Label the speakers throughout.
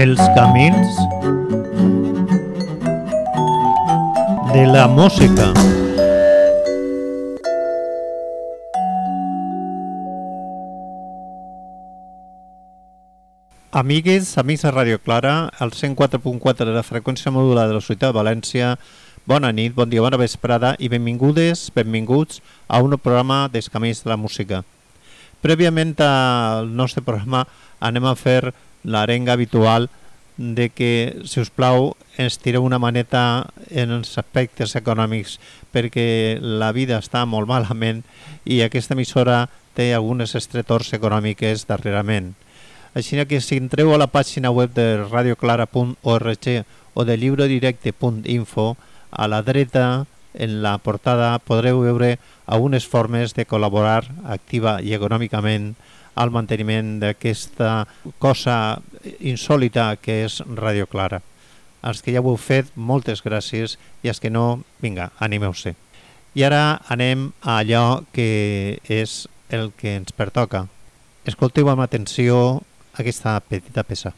Speaker 1: Els camins de la música. Amigues, amics de Ràdio Clara, al 104.4 de la freqüència modulada de la Societat de València, bona nit, bon dia, bona vesprada i benvingudes, benvinguts a un programa dels Camins de la Música. Prèviament al nostre programa anem a fer l'arenga habitual de que, si us plau, ens tireu una maneta en els aspectes econòmics perquè la vida està molt malament i aquesta emissora té algunes estretors econòmiques darrerament. Així que si entreu a la pàgina web de radioclara.org o de llibrodirecte.info, a la dreta, en la portada, podreu veure algunes formes de col·laborar activa i econòmicament al manteniment d'aquesta cosa insòlita que és Radio Clara. Els que ja ho heu fet, moltes gràcies, i els que no, vinga, animeu-se. I ara anem a allò que és el que ens pertoca. Escolteu amb atenció aquesta petita peça.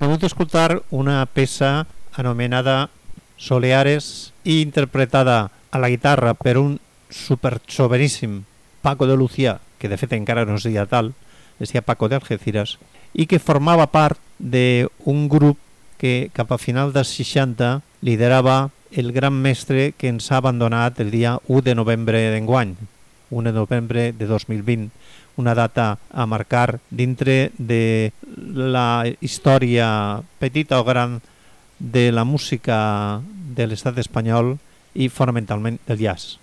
Speaker 1: D'escoltar una peça anomenada Soleares i interpretada a la guitarra per un superxoveníssim Paco de Lucía, que de fet encara no es deia tal, es deia Paco de Algeciras, i que formava part d'un grup que cap a final dels 60 liderava el gran mestre que ens ha abandonat el dia 1 de novembre d'enguany, 1 de novembre de 2020, una data a marcar dintre de la història petita o gran de la música de l'estat espanyol i fonamentalment del jazz.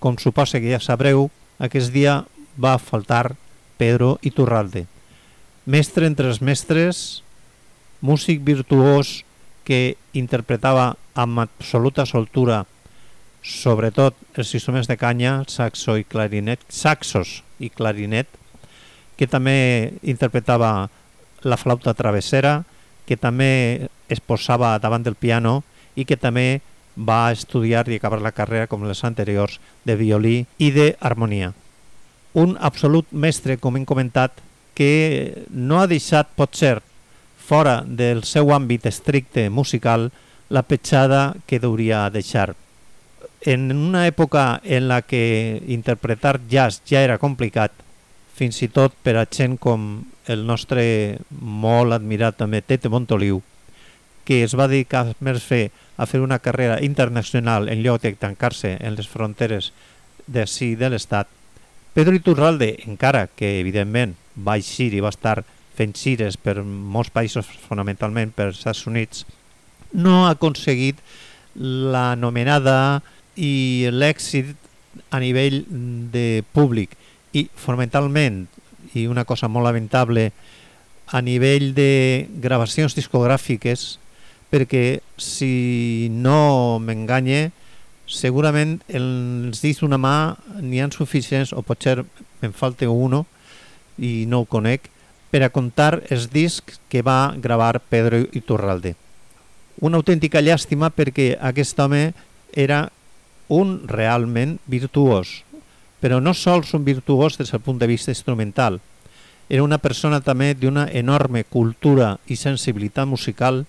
Speaker 1: Com suposa que ja sabreu, aquest dia va faltar Pedro Iturralde, mestre entre els mestres, músic virtuós que interpretava amb absoluta soltura sobretot els instruments de canya, saxo i clarinet, saxos i clarinet, que també interpretava la flauta travessera, que també es posava davant del piano i que també va estudiar i acabar la carrera, com les anteriors, de violí i d'harmonia. Un absolut mestre, com hem comentat, que no ha deixat, pot ser, fora del seu àmbit estricte musical, la petjada que hauria deixar. En una època en la que interpretar jazz ja era complicat, fins i tot per a gent com el nostre molt admirat també Tete Montoliu, que es va dedicar més fer a fer una carrera internacional en lloc de tancar-se en les fronteres de sí de l'Estat, Pedro Iturralde, encara que evidentment va eixir i va estar fent gires per molts països, fonamentalment per els Estats Units, no ha aconseguit l'anomenada i l'èxit a nivell de públic i fonamentalment, i una cosa molt lamentable, a nivell de gravacions discogràfiques, perquè si no m'enganye, segurament els dits d'una mà n'hi han suficients, o potser me'n falta uno i no ho conec, per a contar els discs que va gravar Pedro Iturralde. Una autèntica llàstima perquè aquest home era un realment virtuós, però no sols un virtuós des del punt de vista instrumental. Era una persona també d'una enorme cultura i sensibilitat musical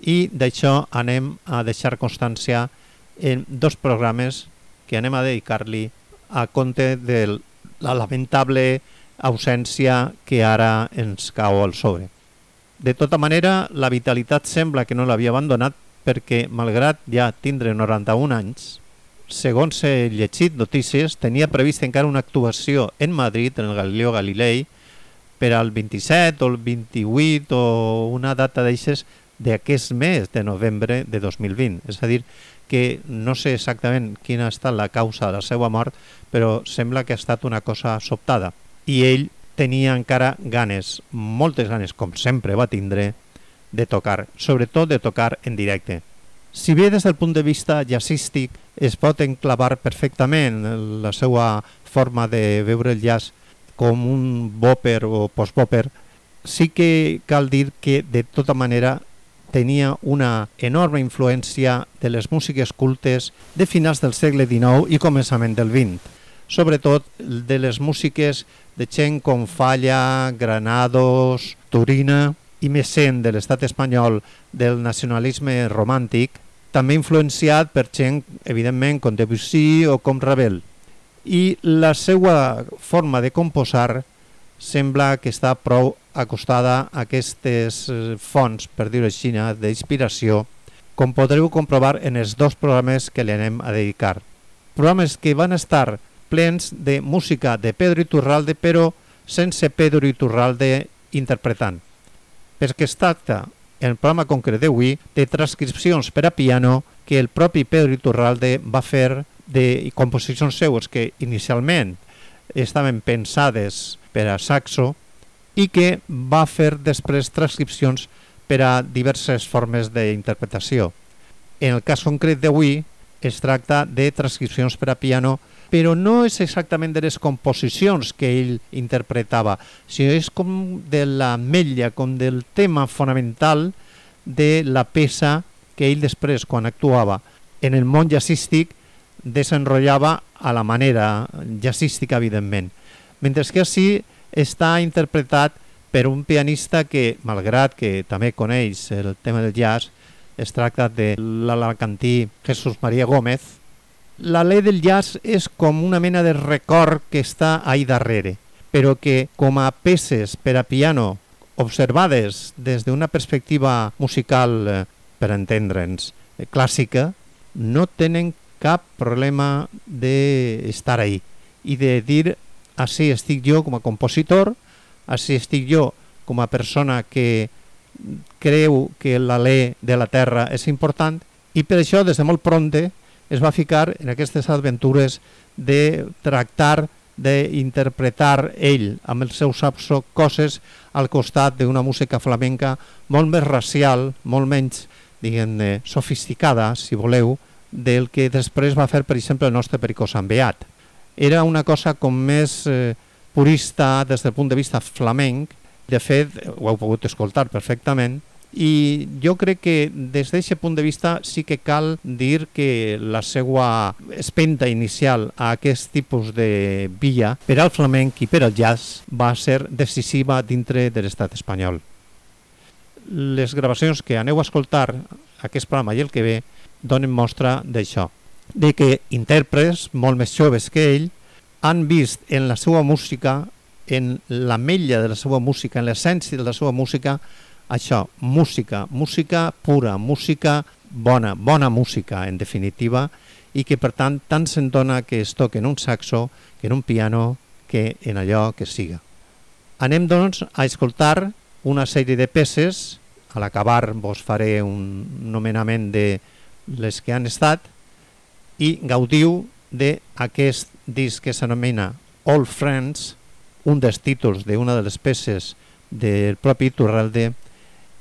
Speaker 1: i d'això anem a deixar constància en dos programes que anem a dedicar-li a compte de la lamentable ausència que ara ens cau al sobre. De tota manera, la vitalitat sembla que no l'havia abandonat perquè, malgrat ja tindre 91 anys, segons he llegit notícies, tenia previst encara una actuació en Madrid, en el Galileo Galilei, per al 27 o el 28 o una data d'eixes d'aquest mes de novembre de 2020. És a dir, que no sé exactament quina ha estat la causa de la seva mort, però sembla que ha estat una cosa sobtada. I ell tenia encara ganes, moltes ganes, com sempre va tindre, de tocar, sobretot de tocar en directe. Si bé des del punt de vista jazzístic es pot enclavar perfectament la seva forma de veure el jazz com un bopper o postbopper, sí que cal dir que de tota manera tenia una enorme influència de les músiques cultes de finals del segle XIX i començament del XX, sobretot de les músiques de gent com Falla, Granados, Turina i més sent de l'estat espanyol del nacionalisme romàntic, també influenciat per gent, evidentment, com Debussy o com Ravel. I la seva forma de composar sembla que està prou acostada a aquestes eh, fonts, per dir-ho així, d'inspiració, com podreu comprovar en els dos programes que li anem a dedicar. Programes que van estar plens de música de Pedro Iturralde, però sense Pedro Iturralde interpretant. Perquè es tracta, el programa concret d'avui, de transcripcions per a piano que el propi Pedro Iturralde va fer de composicions seues que inicialment estaven pensades per a saxo i que va fer després transcripcions per a diverses formes d'interpretació. En el cas concret d'avui es tracta de transcripcions per a piano, però no és exactament de les composicions que ell interpretava, sinó és com de la mella, com del tema fonamental de la peça que ell després, quan actuava en el món jazzístic, desenrotllava a la manera jazzística, evidentment. Mentre que així està interpretat per un pianista que, malgrat que també coneix el tema del jazz, es tracta de l'alacantí Jesús María Gómez, la ley del jazz és com una mena de record que està ahí darrere, però que com a peces per a piano observades des d'una perspectiva musical, eh, per entendre'ns, eh, clàssica, no tenen cap problema d'estar ahí i de dir així estic jo com a compositor, així estic jo com a persona que creu que l'alè de la terra és important i per això des de molt pronte es va ficar en aquestes aventures de tractar d'interpretar ell amb el seu sapso coses al costat d'una música flamenca molt més racial, molt menys diguem sofisticada, si voleu, del que després va fer, per exemple, el nostre Pericó Sant Beat. Era una cosa com més eh, purista des del punt de vista flamenc, de fet, ho heu pogut escoltar perfectament, i jo crec que des d'aquest punt de vista sí que cal dir que la seva espenta inicial a aquest tipus de via per al flamenc i per al jazz va ser decisiva dintre de l'estat espanyol. Les gravacions que aneu a escoltar aquest programa i el que ve donen mostra d'això, de que intèrprets molt més joves que ell han vist en la seva música, en la mella de la seva música, en l'essència de la seva música, això, música, música pura, música bona, bona música en definitiva, i que per tant tant se'n dona que es toque en un saxo, que en un piano, que en allò que siga. Anem doncs a escoltar una sèrie de peces, a l'acabar vos faré un nomenament de les que han estat, i gaudiu d'aquest disc que s'anomena All Friends, un dels títols d'una de les peces del propi Iturralde,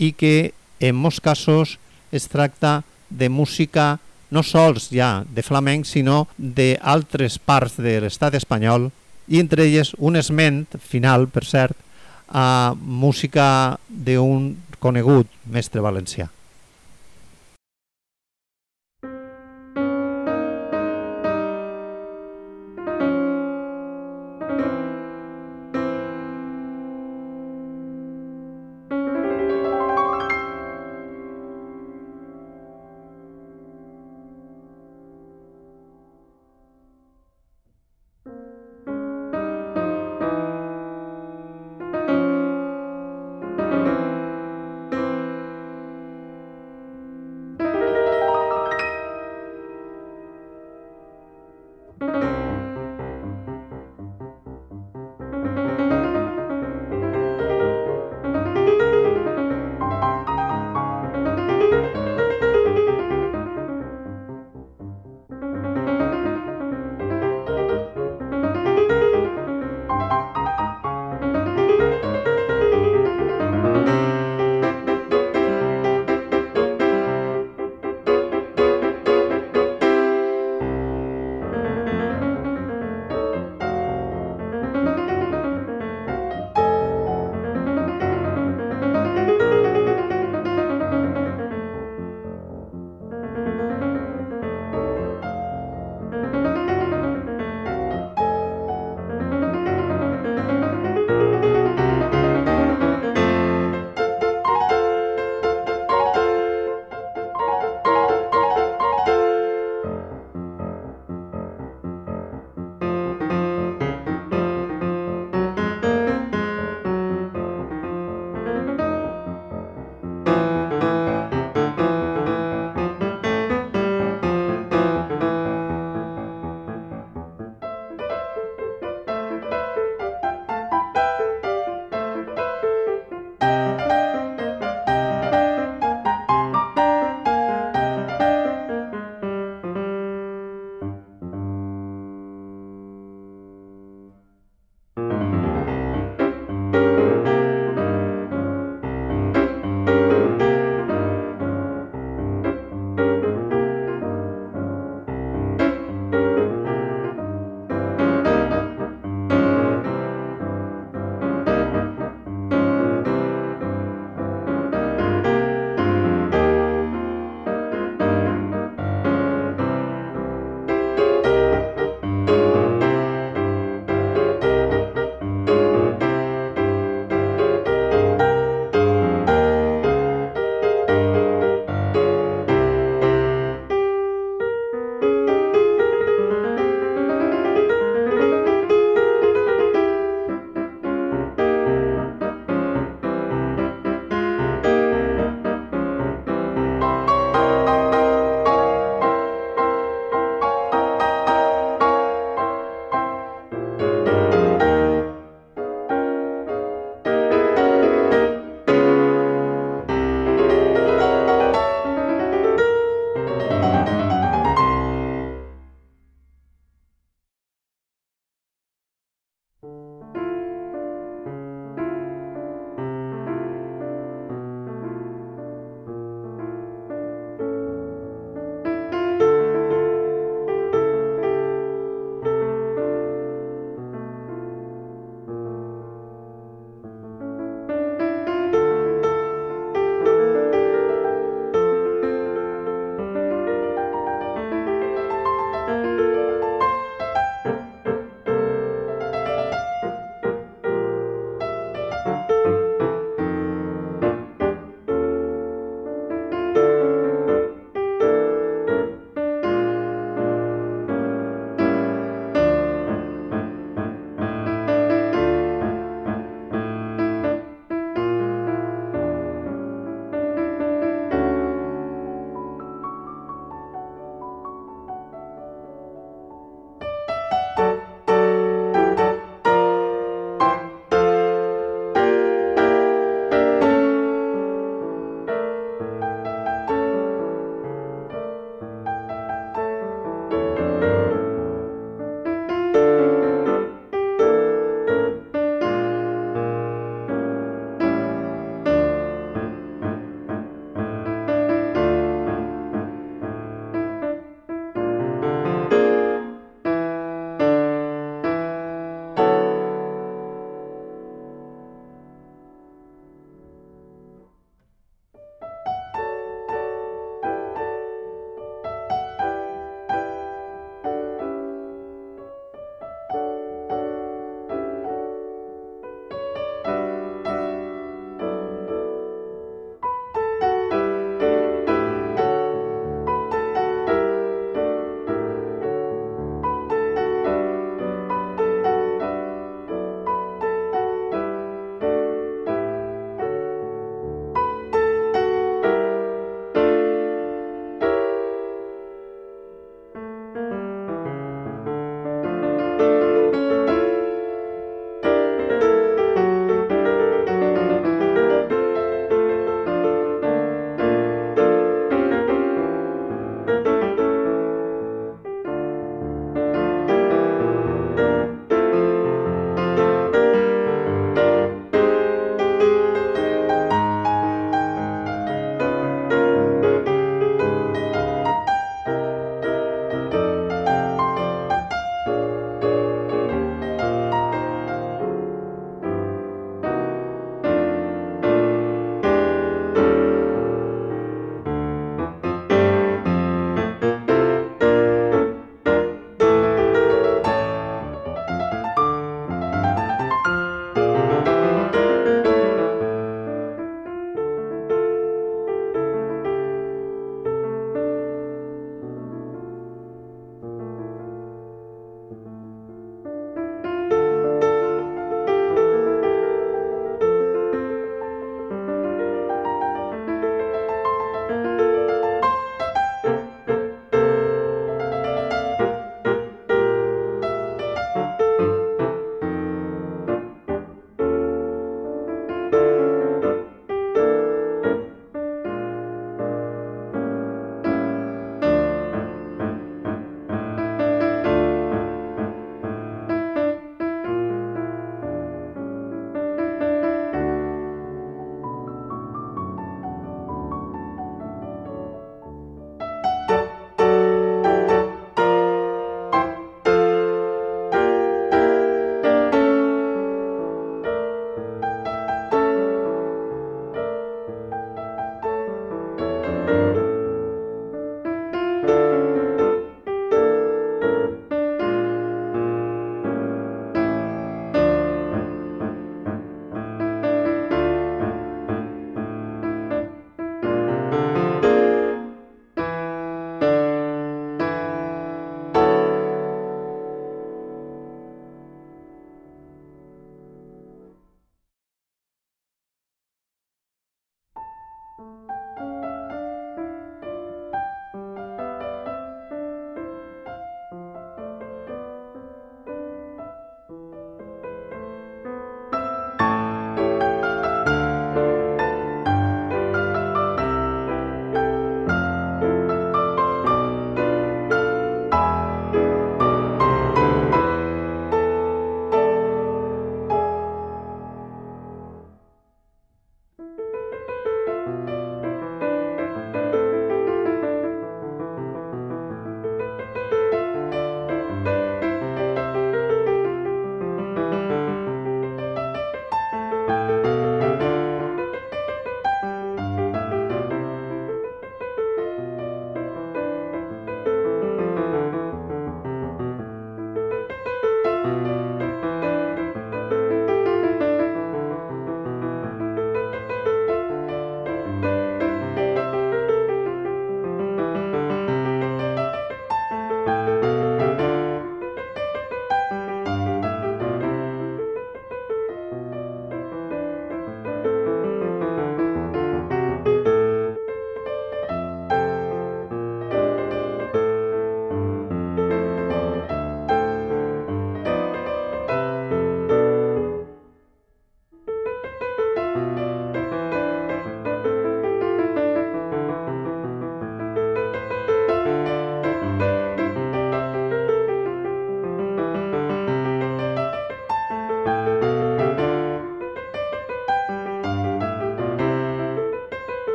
Speaker 1: i que en molts casos es tracta de música no sols ja de flamenc, sinó d'altres parts de l'estat espanyol, i entre elles un esment final, per cert, a música d'un conegut mestre valencià.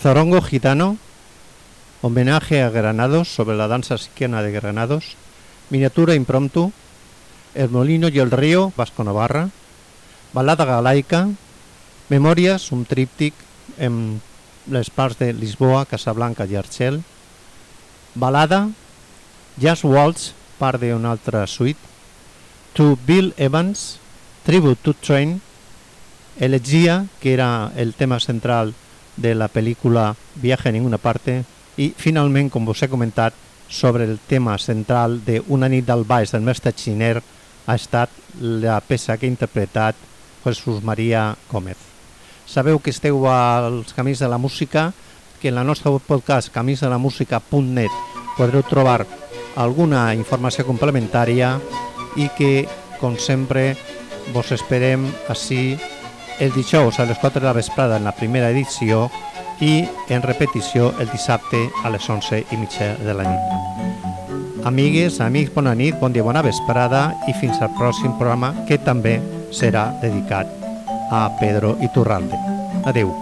Speaker 1: Zorongo Gitano, homenaje a Granados sobre la danza siquiana de Granados, miniatura impromptu, El Molino y el Río, Vasco Navarra, balada galaica, memòries, un tríptic en les parts de Lisboa, Casablanca i Arxel, balada, Jazz Waltz, part d'una altra suite, To Bill Evans, Tribute to Train, Elegia, que era el tema central de la pel·lícula Viaje a ninguna parte, i finalment, com us he comentat, sobre el tema central de Una nit del baix del mestre Xiner ha estat la peça que ha interpretat Jesús María Gómez. Sabeu que esteu als Camins de la Música, que en la nostra podcast caminsdelamusica.net podreu trobar alguna informació complementària i que, com sempre, vos esperem així el dijous a les 4 de la vesprada en la primera edició i en repetició el dissabte a les 11 i mitja de la nit. Amigues, amics, bona nit, bon dia, bona vesprada i fins al pròxim programa que també serà dedicat a Pedro Iturralde. Adeu.